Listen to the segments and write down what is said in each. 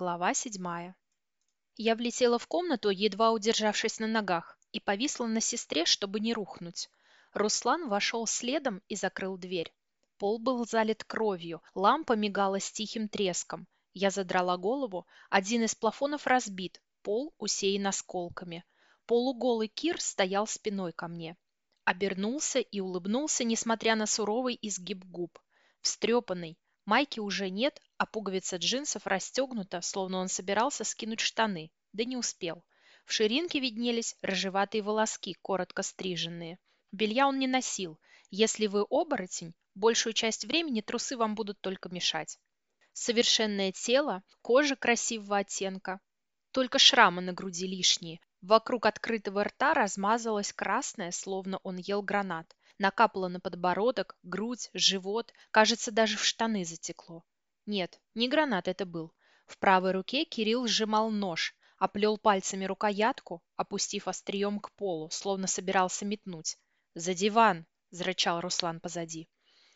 Глава седьмая. Я влетела в комнату, едва удержавшись на ногах, и повисла на сестре, чтобы не рухнуть. Руслан вошел следом и закрыл дверь. Пол был залит кровью, лампа мигала с тихим треском. Я задрала голову, один из плафонов разбит, пол усеян осколками. Полуголый Кир стоял спиной ко мне. Обернулся и улыбнулся, несмотря на суровый изгиб губ. Встрепанный, Майки уже нет, а пуговица джинсов расстегнута, словно он собирался скинуть штаны, да не успел. В ширинке виднелись рыжеватые волоски, коротко стриженные. Белья он не носил. Если вы оборотень, большую часть времени трусы вам будут только мешать. Совершенное тело, кожа красивого оттенка. Только шрамы на груди лишние. Вокруг открытого рта размазалась красная, словно он ел гранат накапало на подбородок, грудь, живот, кажется, даже в штаны затекло. Нет, не гранат это был. В правой руке Кирилл сжимал нож, оплел пальцами рукоятку, опустив острием к полу, словно собирался метнуть. «За диван!» – зарычал Руслан позади.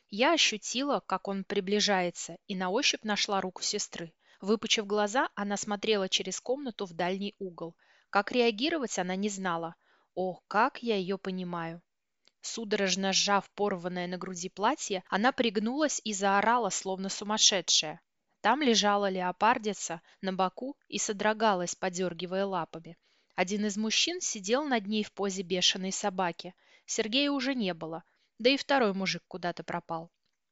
Я ощутила, как он приближается, и на ощупь нашла руку сестры. Выпучив глаза, она смотрела через комнату в дальний угол. Как реагировать она не знала. О, как я ее понимаю. Судорожно сжав порванное на груди платье, она пригнулась и заорала, словно сумасшедшая. Там лежала леопардица на боку и содрогалась, подергивая лапами. Один из мужчин сидел над ней в позе бешеной собаки. Сергея уже не было, да и второй мужик куда-то пропал.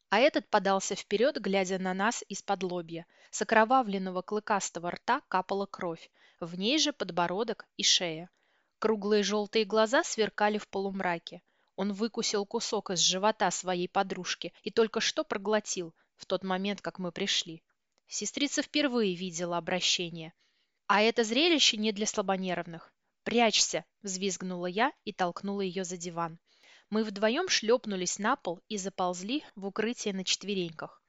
А этот подался вперед, глядя на нас из-под лобья. С окровавленного клыкастого рта капала кровь, в ней же подбородок и шея. Круглые желтые глаза сверкали в полумраке. Он выкусил кусок из живота своей подружки и только что проглотил в тот момент, как мы пришли. Сестрица впервые видела обращение. А это зрелище не для слабонервных. «Прячься!» – взвизгнула я и толкнула ее за диван. Мы вдвоем шлепнулись на пол и заползли в укрытие на четвереньках.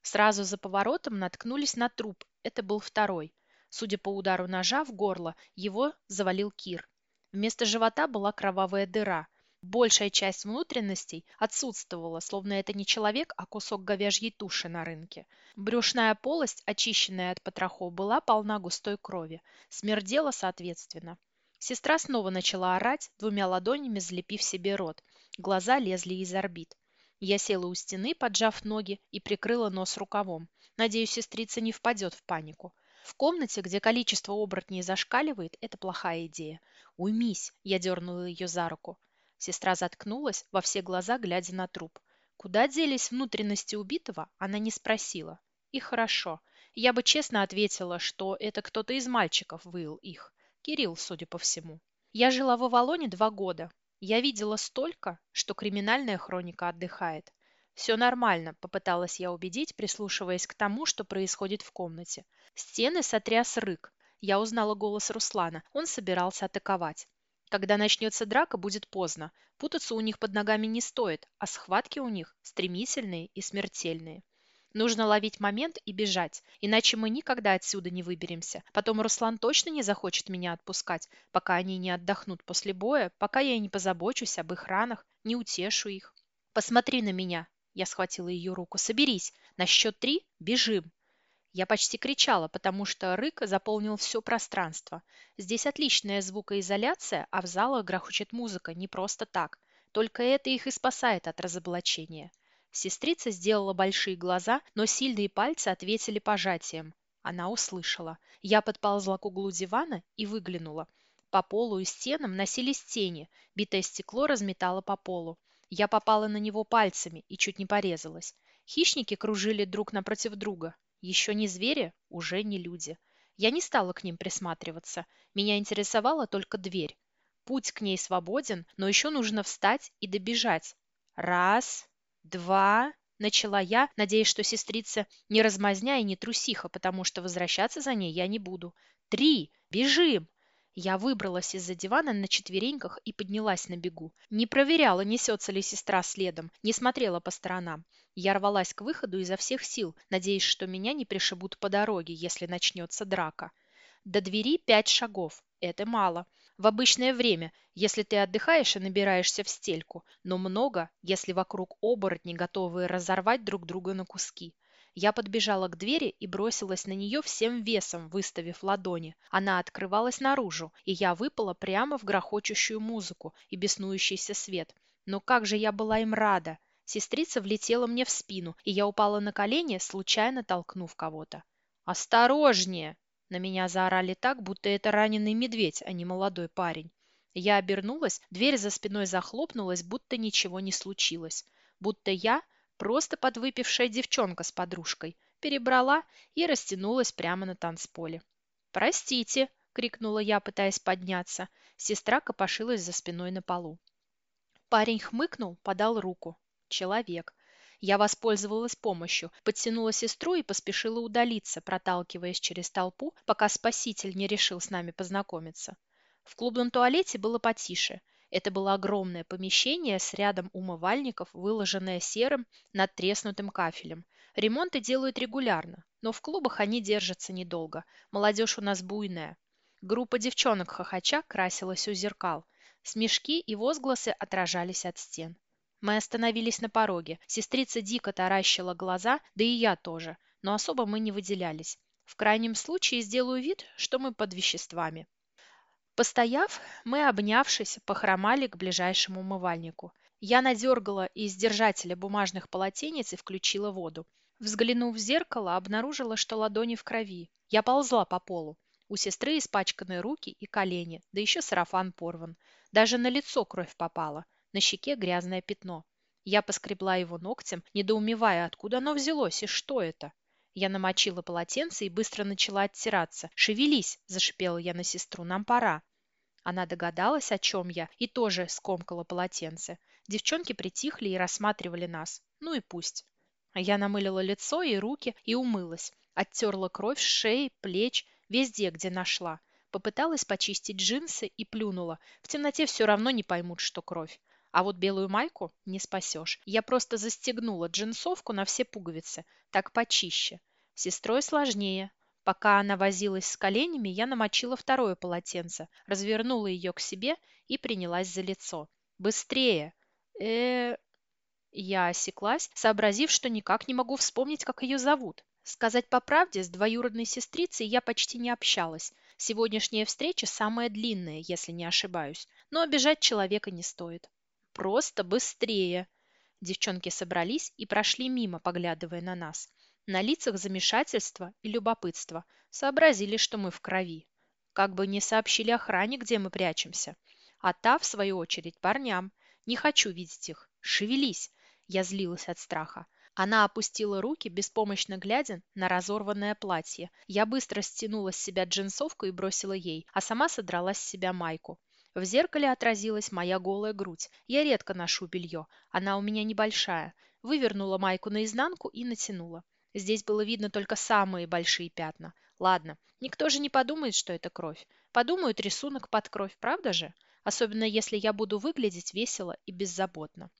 Сразу за поворотом наткнулись на труп. Это был второй. Судя по удару ножа в горло, его завалил Кир. Вместо живота была кровавая дыра – Большая часть внутренностей отсутствовала, словно это не человек, а кусок говяжьей туши на рынке. Брюшная полость, очищенная от потрохов, была полна густой крови. Смердела соответственно. Сестра снова начала орать, двумя ладонями залепив себе рот. Глаза лезли из орбит. Я села у стены, поджав ноги, и прикрыла нос рукавом. Надеюсь, сестрица не впадет в панику. В комнате, где количество оборотней зашкаливает, это плохая идея. «Уймись!» – я дернула ее за руку. Сестра заткнулась, во все глаза глядя на труп. Куда делись внутренности убитого, она не спросила. И хорошо. Я бы честно ответила, что это кто-то из мальчиков выл их. Кирилл, судя по всему. Я жила в Авалоне два года. Я видела столько, что криминальная хроника отдыхает. «Все нормально», — попыталась я убедить, прислушиваясь к тому, что происходит в комнате. Стены сотряс рык. Я узнала голос Руслана. Он собирался атаковать. Когда начнется драка, будет поздно. Путаться у них под ногами не стоит, а схватки у них стремительные и смертельные. Нужно ловить момент и бежать, иначе мы никогда отсюда не выберемся. Потом Руслан точно не захочет меня отпускать, пока они не отдохнут после боя, пока я не позабочусь об их ранах, не утешу их. «Посмотри на меня!» Я схватила ее руку. «Соберись! На счет три бежим!» Я почти кричала, потому что рык заполнил все пространство. Здесь отличная звукоизоляция, а в залах грохочет музыка не просто так. Только это их и спасает от разоблачения. Сестрица сделала большие глаза, но сильные пальцы ответили пожатием. Она услышала. Я подползла к углу дивана и выглянула. По полу и стенам носились тени, битое стекло разметало по полу. Я попала на него пальцами и чуть не порезалась. Хищники кружили друг напротив друга. Еще не звери, уже не люди. Я не стала к ним присматриваться. Меня интересовала только дверь. Путь к ней свободен, но еще нужно встать и добежать. Раз, два, начала я, надеясь, что сестрица не размазня и не трусиха, потому что возвращаться за ней я не буду. Три, бежим! Я выбралась из-за дивана на четвереньках и поднялась на бегу. Не проверяла, несется ли сестра следом, не смотрела по сторонам. Я рвалась к выходу изо всех сил, надеясь, что меня не пришибут по дороге, если начнется драка. До двери пять шагов. Это мало. В обычное время, если ты отдыхаешь и набираешься в стельку, но много, если вокруг оборотни, готовые разорвать друг друга на куски. Я подбежала к двери и бросилась на нее всем весом, выставив ладони. Она открывалась наружу, и я выпала прямо в грохочущую музыку и беснующийся свет. Но как же я была им рада! Сестрица влетела мне в спину, и я упала на колени, случайно толкнув кого-то. «Осторожнее!» На меня заорали так, будто это раненый медведь, а не молодой парень. Я обернулась, дверь за спиной захлопнулась, будто ничего не случилось. Будто я Просто подвыпившая девчонка с подружкой. Перебрала и растянулась прямо на танцполе. «Простите!» — крикнула я, пытаясь подняться. Сестра копошилась за спиной на полу. Парень хмыкнул, подал руку. Человек. Я воспользовалась помощью, подтянула сестру и поспешила удалиться, проталкиваясь через толпу, пока спаситель не решил с нами познакомиться. В клубном туалете было потише. Это было огромное помещение с рядом умывальников, выложенное серым надтреснутым кафелем. Ремонты делают регулярно, но в клубах они держатся недолго. Молодежь у нас буйная. Группа девчонок хохоча красилась у зеркал. Смешки и возгласы отражались от стен. Мы остановились на пороге. Сестрица дико таращила глаза, да и я тоже, но особо мы не выделялись. В крайнем случае сделаю вид, что мы под веществами. Постояв, мы, обнявшись, похромали к ближайшему умывальнику. Я надергала из держателя бумажных полотенец и включила воду. Взглянув в зеркало, обнаружила, что ладони в крови. Я ползла по полу. У сестры испачканы руки и колени, да еще сарафан порван. Даже на лицо кровь попала, на щеке грязное пятно. Я поскребла его ногтем, недоумевая, откуда оно взялось и что это. Я намочила полотенце и быстро начала оттираться. «Шевелись!» – зашипела я на сестру. «Нам пора!» Она догадалась, о чем я, и тоже скомкала полотенце. Девчонки притихли и рассматривали нас. Ну и пусть. Я намылила лицо и руки и умылась. Оттерла кровь с шеи, плеч, везде, где нашла. Попыталась почистить джинсы и плюнула. В темноте все равно не поймут, что кровь. А вот белую майку не спасешь. Я просто застегнула джинсовку на все пуговицы. Так почище. Сестрой сложнее. Пока она возилась с коленями, я намочила второе полотенце, развернула ее к себе и принялась за лицо. «Быстрее!» э Я осеклась, сообразив, что никак не могу вспомнить, как ее зовут. Сказать по правде, с двоюродной сестрицей я почти не общалась. Сегодняшняя встреча самая длинная, если не ошибаюсь. Но обижать человека не стоит. Просто быстрее. Девчонки собрались и прошли мимо, поглядывая на нас. На лицах замешательство и любопытство. Сообразили, что мы в крови. Как бы не сообщили охране, где мы прячемся. А та, в свою очередь, парням. Не хочу видеть их. Шевелись. Я злилась от страха. Она опустила руки, беспомощно глядя на разорванное платье. Я быстро стянула с себя джинсовку и бросила ей, а сама содрала с себя майку. В зеркале отразилась моя голая грудь. Я редко ношу белье, она у меня небольшая. Вывернула майку наизнанку и натянула. Здесь было видно только самые большие пятна. Ладно, никто же не подумает, что это кровь. Подумают рисунок под кровь, правда же? Особенно если я буду выглядеть весело и беззаботно.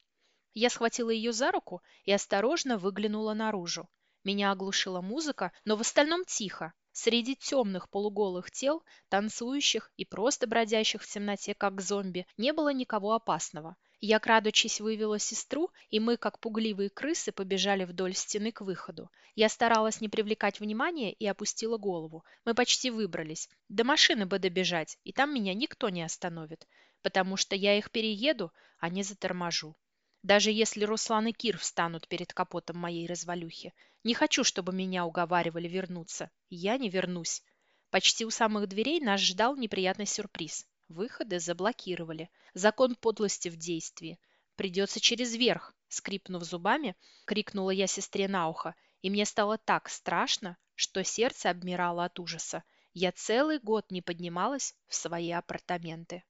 Я схватила ее за руку и осторожно выглянула наружу. Меня оглушила музыка, но в остальном тихо. Среди темных полуголых тел, танцующих и просто бродящих в темноте, как зомби, не было никого опасного. Я, крадучись, вывела сестру, и мы, как пугливые крысы, побежали вдоль стены к выходу. Я старалась не привлекать внимания и опустила голову. Мы почти выбрались. До машины бы добежать, и там меня никто не остановит, потому что я их перееду, а не заторможу. Даже если Руслан и Кир встанут перед капотом моей развалюхи. Не хочу, чтобы меня уговаривали вернуться. Я не вернусь. Почти у самых дверей нас ждал неприятный сюрприз. Выходы заблокировали. Закон подлости в действии. Придется через верх, скрипнув зубами, крикнула я сестре на ухо, и мне стало так страшно, что сердце обмирало от ужаса. Я целый год не поднималась в свои апартаменты.